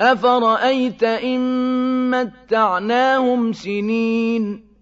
أَفَرَأَيْتَ إِن مَّتَّعْنَاهُمْ سِنِينَ